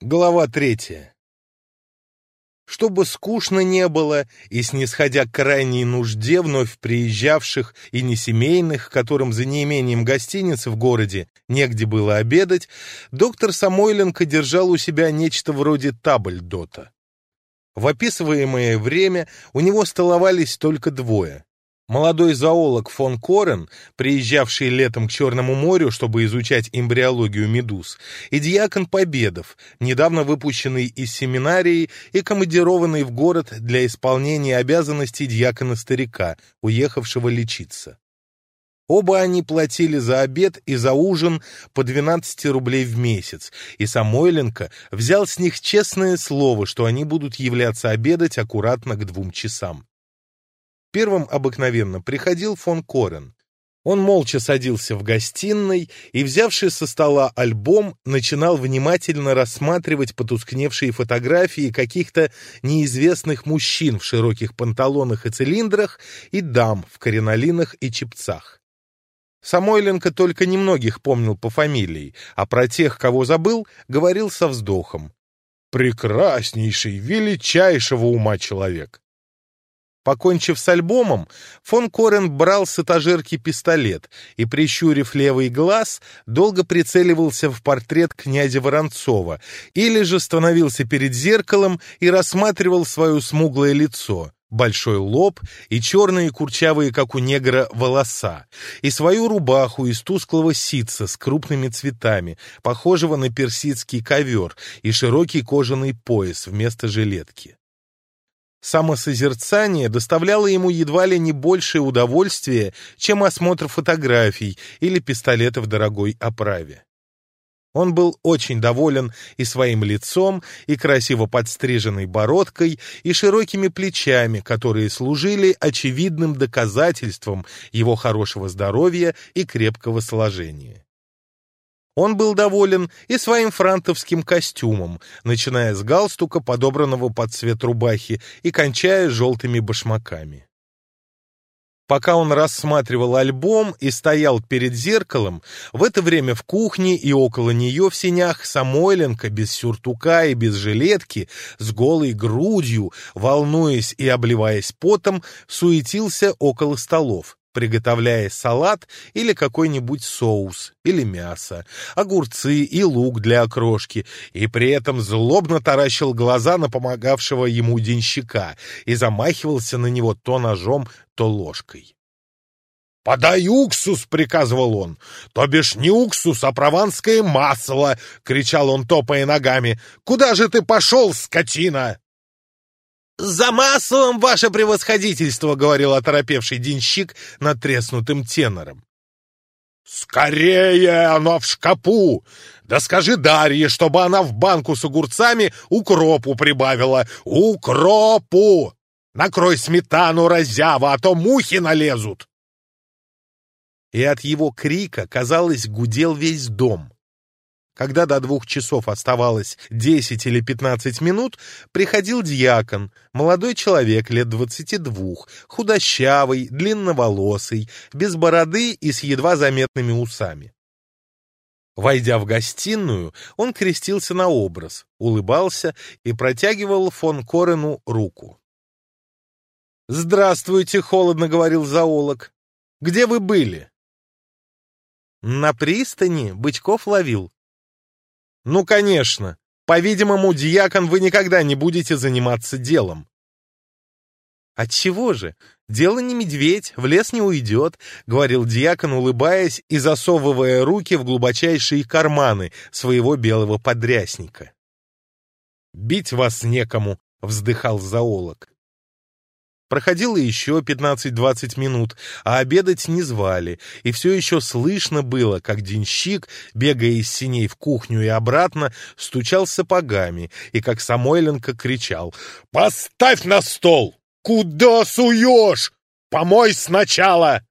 Глава третья. Чтобы скучно не было, и снисходя к крайней нужде вновь приезжавших и не семейных, которым за неимением гостиницы в городе негде было обедать, доктор Самойленко держал у себя нечто вроде табльдота. В описываемое время у него столовались только двое Молодой зоолог фон Корен, приезжавший летом к Черному морю, чтобы изучать эмбриологию медуз, и диакон Победов, недавно выпущенный из семинарии и командированный в город для исполнения обязанностей диакона-старика, уехавшего лечиться. Оба они платили за обед и за ужин по 12 рублей в месяц, и Самойленко взял с них честное слово, что они будут являться обедать аккуратно к двум часам. Первым обыкновенно приходил фон Корен. Он молча садился в гостиной и, взявший со стола альбом, начинал внимательно рассматривать потускневшие фотографии каких-то неизвестных мужчин в широких панталонах и цилиндрах и дам в коренолинах и чепцах. Самойленко только немногих помнил по фамилии, а про тех, кого забыл, говорил со вздохом. «Прекраснейший, величайшего ума человек!» Покончив с альбомом, фон Корен брал с этажерки пистолет и, прищурив левый глаз, долго прицеливался в портрет князя Воронцова или же становился перед зеркалом и рассматривал свое смуглое лицо, большой лоб и черные курчавые, как у негра, волоса, и свою рубаху из тусклого ситца с крупными цветами, похожего на персидский ковер, и широкий кожаный пояс вместо жилетки. Самосозерцание доставляло ему едва ли не большее удовольствие, чем осмотр фотографий или пистолета в дорогой оправе. Он был очень доволен и своим лицом, и красиво подстриженной бородкой, и широкими плечами, которые служили очевидным доказательством его хорошего здоровья и крепкого сложения. Он был доволен и своим франтовским костюмом, начиная с галстука, подобранного под цвет рубахи, и кончая желтыми башмаками. Пока он рассматривал альбом и стоял перед зеркалом, в это время в кухне и около нее в сенях Самойленко без сюртука и без жилетки, с голой грудью, волнуясь и обливаясь потом, суетился около столов приготовляя салат или какой-нибудь соус или мясо, огурцы и лук для окрошки, и при этом злобно таращил глаза на помогавшего ему денщика и замахивался на него то ножом, то ложкой. «Подай уксус!» — приказывал он. «То бишь не уксус, а прованское масло!» — кричал он, топая ногами. «Куда же ты пошел, скотина?» «За маслом, ваше превосходительство!» — говорил оторопевший денщик натреснутым тенором. «Скорее оно в шкапу! Да скажи Дарье, чтобы она в банку с огурцами укропу прибавила! Укропу! Накрой сметану, разява, а то мухи налезут!» И от его крика, казалось, гудел весь дом. Когда до двух часов оставалось 10 или 15 минут, приходил дьякон, молодой человек лет 22, худощавый, длинноволосый, без бороды и с едва заметными усами. Войдя в гостиную, он крестился на образ, улыбался и протягивал фон Корену руку. «Здравствуйте», — холодно говорил зоолог. «Где вы были?» «На пристани Бычков ловил», ну, конечно. По-видимому, диакон вы никогда не будете заниматься делом. «Отчего же? Дело не медведь, в лес не уйдет», — говорил диакон, улыбаясь и засовывая руки в глубочайшие карманы своего белого подрясника. «Бить вас некому», — вздыхал зоолог. Проходило еще 15-20 минут, а обедать не звали, и все еще слышно было, как денщик, бегая из синей в кухню и обратно, стучал сапогами, и как Самойленко кричал «Поставь на стол! Куда суешь? Помой сначала!»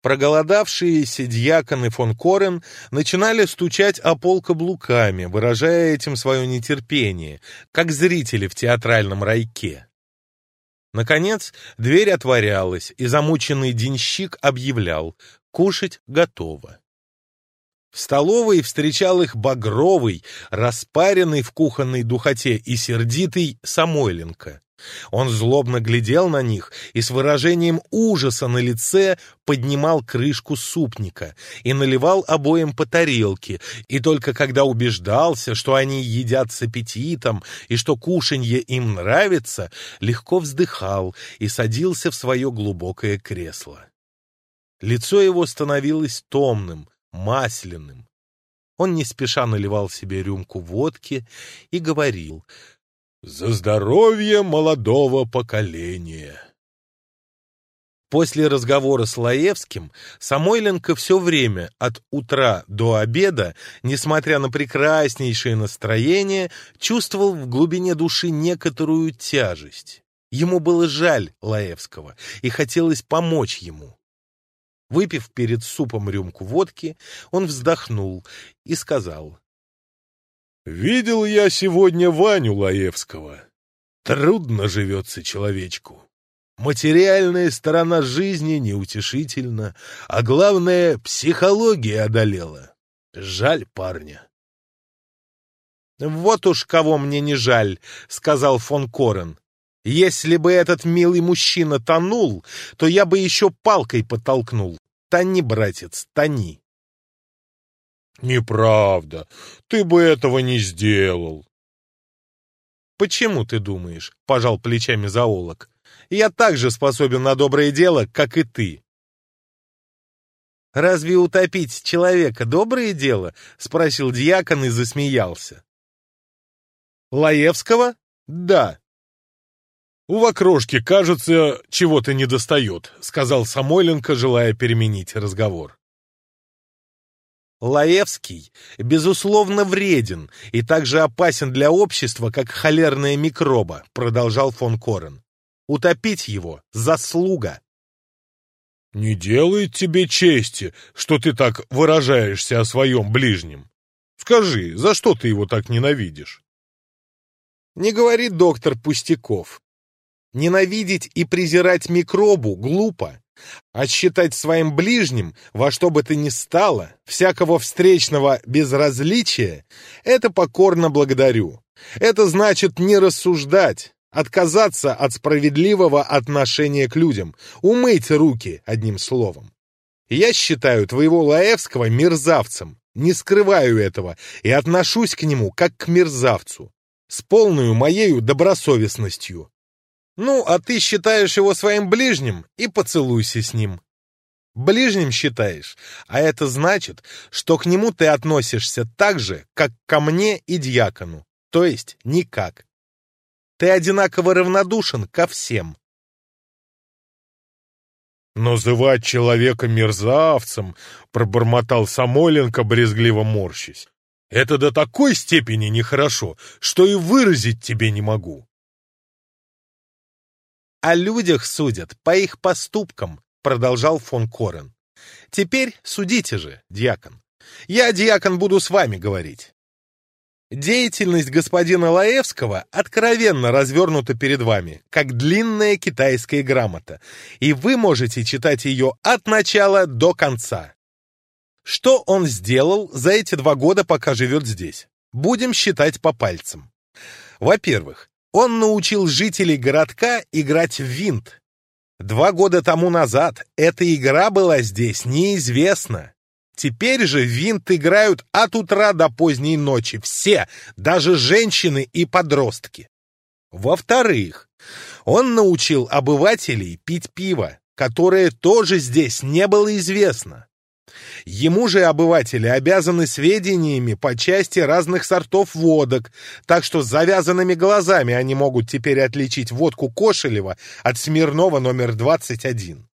Проголодавшиеся дьякон и фон Корен начинали стучать о пол каблуками, выражая этим свое нетерпение, как зрители в театральном райке. Наконец, дверь отворялась, и замученный денщик объявлял «Кушать готово». В столовой встречал их багровый, распаренный в кухонной духоте и сердитый Самойленко. Он злобно глядел на них и с выражением ужаса на лице поднимал крышку супника и наливал обоим по тарелке, и только когда убеждался, что они едят с аппетитом и что кушанье им нравится, легко вздыхал и садился в свое глубокое кресло. Лицо его становилось томным, масляным. Он не спеша наливал себе рюмку водки и говорил — «За здоровье молодого поколения!» После разговора с Лаевским Самойленко все время, от утра до обеда, несмотря на прекраснейшее настроение, чувствовал в глубине души некоторую тяжесть. Ему было жаль Лаевского, и хотелось помочь ему. Выпив перед супом рюмку водки, он вздохнул и сказал. Видел я сегодня Ваню Лаевского. Трудно живется человечку. Материальная сторона жизни неутешительна, а главное, психология одолела. Жаль парня. «Вот уж кого мне не жаль», — сказал фон Корен. «Если бы этот милый мужчина тонул, то я бы еще палкой подтолкнул. Тони, братец, тони». «Неправда. Ты бы этого не сделал». «Почему ты думаешь?» — пожал плечами зоолог. «Я так же способен на доброе дело, как и ты». «Разве утопить человека доброе дело?» — спросил дьякон и засмеялся. «Лаевского? Да». «У Вокрошки, кажется, чего-то недостает», — сказал Самойленко, желая переменить разговор. Лаевский, безусловно, вреден и также опасен для общества, как холерная микроба, продолжал фон Корен. Утопить его — заслуга. «Не делает тебе чести, что ты так выражаешься о своем ближнем. Скажи, за что ты его так ненавидишь?» «Не говори доктор Пустяков. Ненавидеть и презирать микробу глупо. а считать своим ближним во что бы то ни стало, всякого встречного безразличия, это покорно благодарю. Это значит не рассуждать, отказаться от справедливого отношения к людям, умыть руки, одним словом. Я считаю твоего Лаевского мерзавцем, не скрываю этого и отношусь к нему как к мерзавцу, с полную моею добросовестностью. Ну, а ты считаешь его своим ближним и поцелуйся с ним. Ближним считаешь, а это значит, что к нему ты относишься так же, как ко мне и дьякону, то есть никак. Ты одинаково равнодушен ко всем. «Называть человека мерзавцем», — пробормотал Самойленко, брезгливо морщись. «Это до такой степени нехорошо, что и выразить тебе не могу». о людях судят по их поступкам, продолжал фон Корен. Теперь судите же, дьякон. Я, дьякон, буду с вами говорить. Деятельность господина Лаевского откровенно развернута перед вами, как длинная китайская грамота, и вы можете читать ее от начала до конца. Что он сделал за эти два года, пока живет здесь? Будем считать по пальцам. Во-первых, он научил жителей городка играть в винт. Два года тому назад эта игра была здесь неизвестна. Теперь же винт играют от утра до поздней ночи все, даже женщины и подростки. Во-вторых, он научил обывателей пить пиво, которое тоже здесь не было известно. Ему же обыватели обязаны сведениями по части разных сортов водок, так что с завязанными глазами они могут теперь отличить водку Кошелева от Смирнова номер 21.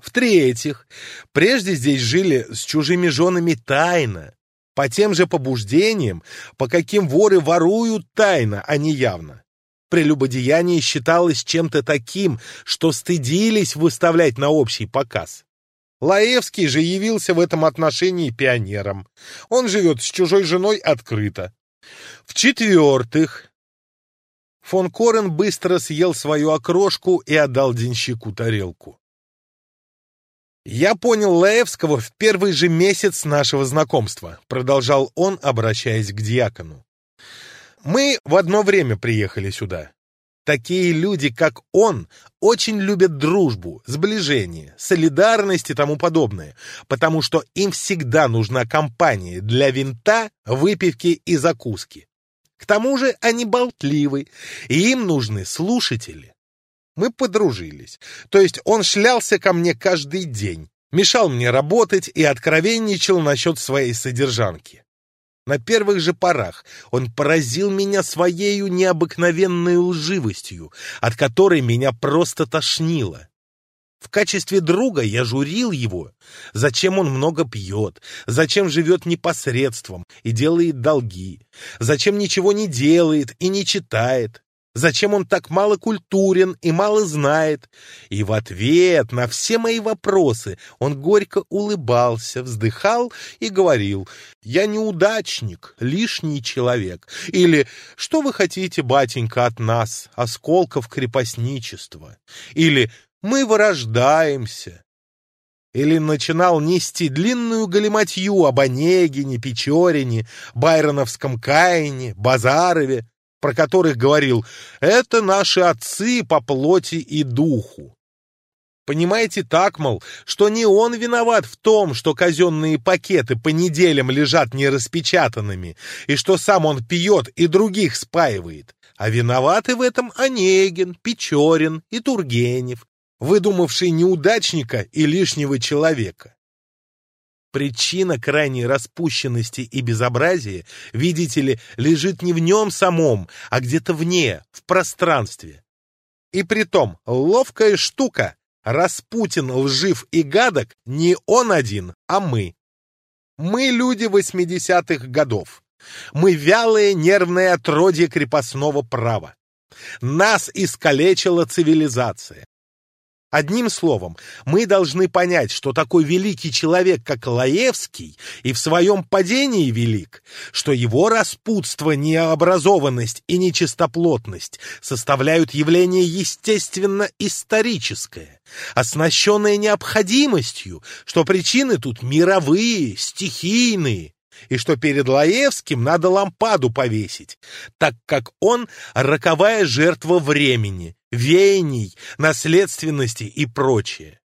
В-третьих, прежде здесь жили с чужими женами тайно, по тем же побуждениям, по каким воры воруют тайно, а не явно. Прелюбодеяние считалось чем-то таким, что стыдились выставлять на общий показ. Лаевский же явился в этом отношении пионером. Он живет с чужой женой открыто. В-четвертых, фон Корен быстро съел свою окрошку и отдал денщику тарелку. «Я понял Лаевского в первый же месяц нашего знакомства», продолжал он, обращаясь к диакону. «Мы в одно время приехали сюда. Такие люди, как он, очень любят дружбу, сближение, солидарность и тому подобное, потому что им всегда нужна компания для винта, выпивки и закуски. К тому же они болтливы, и им нужны слушатели. Мы подружились. То есть он шлялся ко мне каждый день, мешал мне работать и откровенничал насчет своей содержанки. На первых же порах он поразил меня своею необыкновенной лживостью, от которой меня просто тошнило. В качестве друга я журил его, зачем он много пьет, зачем живет непосредством и делает долги, зачем ничего не делает и не читает. Зачем он так мало культурен и мало знает? И в ответ на все мои вопросы он горько улыбался, вздыхал и говорил «Я неудачник, лишний человек». Или «Что вы хотите, батенька, от нас, осколков крепостничества?» Или «Мы вырождаемся». Или начинал нести длинную галиматью об Онегине, Печорине, Байроновском Каине, Базарове, про которых говорил «это наши отцы по плоти и духу». Понимаете так, мол, что не он виноват в том, что казенные пакеты по неделям лежат нераспечатанными, и что сам он пьет и других спаивает, а виноваты в этом Онегин, Печорин и причина крайней распущенности и безобразия, видите ли, лежит не в нем самом, а где-то вне, в пространстве. И притом, ловкая штука. Распутин лжив и гадок не он один, а мы. Мы люди 80-х годов. Мы вялые нервные отродья крепостного права. Нас искалечила цивилизация. Одним словом, мы должны понять, что такой великий человек, как Лаевский, и в своем падении велик, что его распутство, необразованность и нечистоплотность составляют явление естественно-историческое, оснащенное необходимостью, что причины тут мировые, стихийные, и что перед Лаевским надо лампаду повесить, так как он роковая жертва времени, веяний, наследственности и прочее.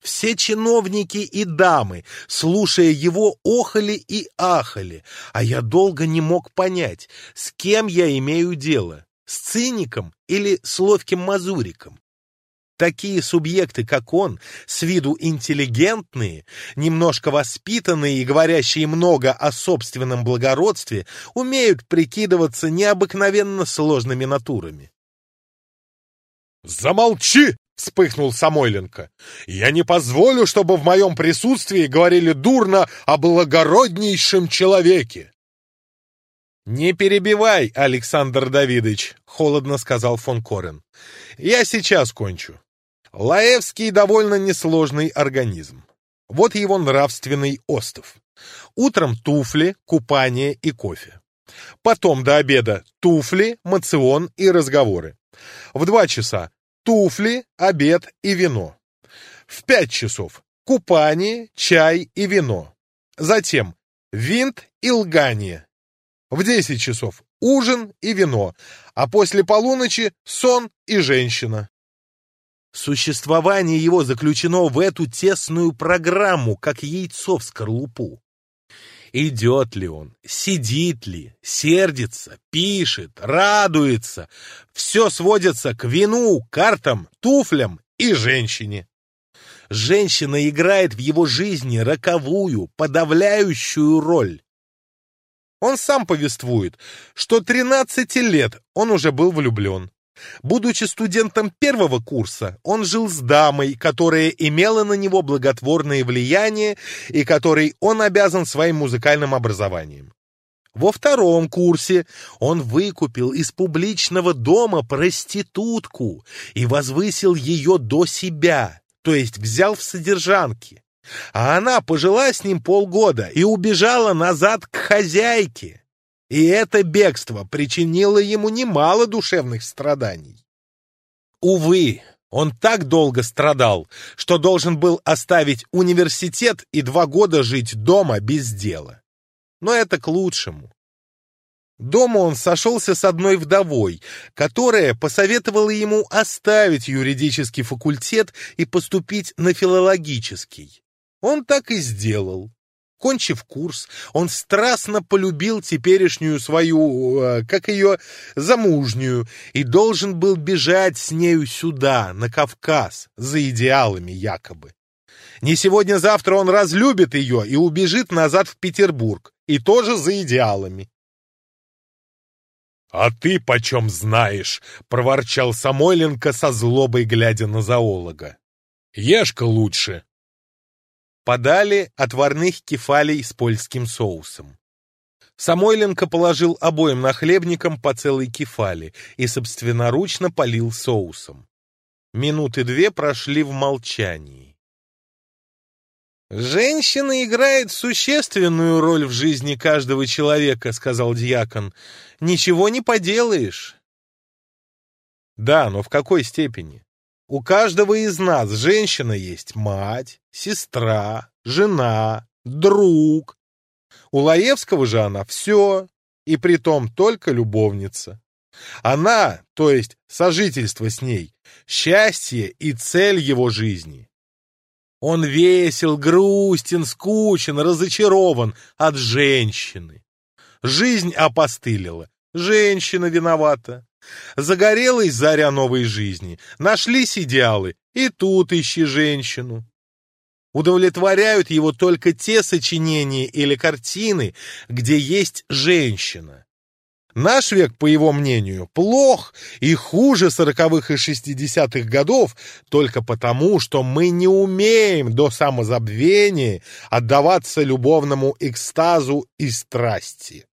Все чиновники и дамы, слушая его, охали и ахали, а я долго не мог понять, с кем я имею дело, с циником или с ловким мазуриком. Такие субъекты, как он, с виду интеллигентные, немножко воспитанные и говорящие много о собственном благородстве, умеют прикидываться необыкновенно сложными натурами. «Замолчи!» — вспыхнул Самойленко. «Я не позволю, чтобы в моем присутствии говорили дурно о благороднейшем человеке!» «Не перебивай, Александр Давидович», — холодно сказал фон Корен. «Я сейчас кончу. Лаевский довольно несложный организм. Вот его нравственный остов. Утром туфли, купание и кофе. Потом до обеда туфли, мацион и разговоры. В два часа туфли, обед и вино. В пять часов купание, чай и вино. Затем винт и лгание. В десять часов ужин и вино, а после полуночи сон и женщина. Существование его заключено в эту тесную программу, как яйцо в скорлупу. Идет ли он, сидит ли, сердится, пишет, радуется. Все сводится к вину, картам, туфлям и женщине. Женщина играет в его жизни роковую, подавляющую роль. Он сам повествует, что 13 лет он уже был влюблен. Будучи студентом первого курса, он жил с дамой, которая имела на него благотворное влияние и которой он обязан своим музыкальным образованием. Во втором курсе он выкупил из публичного дома проститутку и возвысил ее до себя, то есть взял в содержанки. А она пожила с ним полгода и убежала назад к хозяйке. И это бегство причинило ему немало душевных страданий. Увы, он так долго страдал, что должен был оставить университет и два года жить дома без дела. Но это к лучшему. Дома он сошелся с одной вдовой, которая посоветовала ему оставить юридический факультет и поступить на филологический. Он так и сделал. Окончив курс, он страстно полюбил теперешнюю свою, э, как ее, замужнюю, и должен был бежать с нею сюда, на Кавказ, за идеалами якобы. Не сегодня-завтра он разлюбит ее и убежит назад в Петербург, и тоже за идеалами. «А ты почем знаешь?» — проворчал Самойленко со злобой, глядя на зоолога. «Ешь-ка лучше!» подали отварных кефалей с польским соусом. Самойленко положил обоим нахлебникам по целой кефали и собственноручно полил соусом. Минуты две прошли в молчании. «Женщина играет существенную роль в жизни каждого человека», — сказал дьякон. «Ничего не поделаешь». «Да, но в какой степени?» У каждого из нас женщина есть мать, сестра, жена, друг. У Лаевского же она все, и притом только любовница. Она, то есть сожительство с ней, счастье и цель его жизни. Он весел, грустен, скучен, разочарован от женщины. Жизнь Загорелый заря новой жизни, нашлись идеалы, и тут ищи женщину. Удовлетворяют его только те сочинения или картины, где есть женщина. Наш век, по его мнению, плох и хуже сороковых и шестидесятых годов только потому, что мы не умеем до самозабвения отдаваться любовному экстазу и страсти.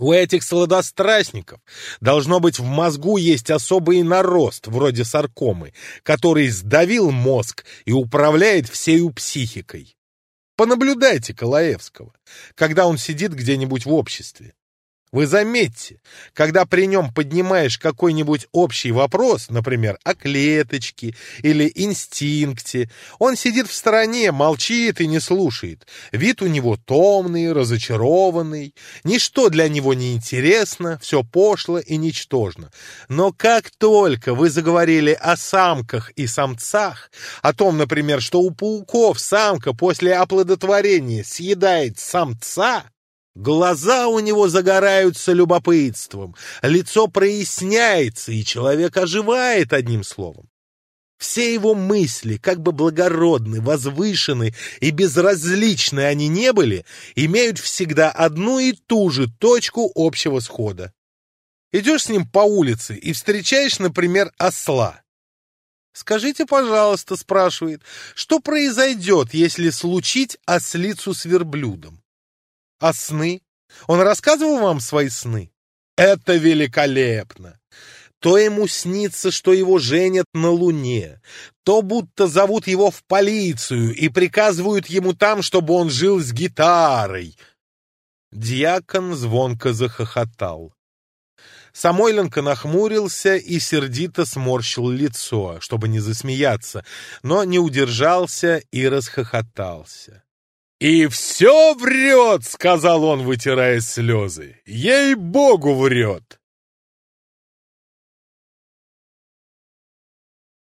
У этих сладострастников должно быть в мозгу есть особый нарост, вроде саркомы, который сдавил мозг и управляет всею психикой. Понаблюдайте Калаевского, когда он сидит где-нибудь в обществе. Вы заметьте, когда при нем поднимаешь какой-нибудь общий вопрос, например, о клеточке или инстинкте, он сидит в стороне, молчит и не слушает. Вид у него томный, разочарованный, ничто для него не интересно, все пошло и ничтожно. Но как только вы заговорили о самках и самцах, о том, например, что у Глаза у него загораются любопытством, лицо проясняется, и человек оживает одним словом. Все его мысли, как бы благородны, возвышены и безразличны они не были, имеют всегда одну и ту же точку общего схода. Идешь с ним по улице и встречаешь, например, осла. «Скажите, пожалуйста», — спрашивает, — «что произойдет, если случить ослицу с верблюдом?» сны? Он рассказывал вам свои сны? Это великолепно! То ему снится, что его женят на Луне, то будто зовут его в полицию и приказывают ему там, чтобы он жил с гитарой. Дьякон звонко захохотал. Самойленко нахмурился и сердито сморщил лицо, чтобы не засмеяться, но не удержался и расхохотался. «И все врет!» — сказал он, вытирая слезы. «Ей-богу врет!»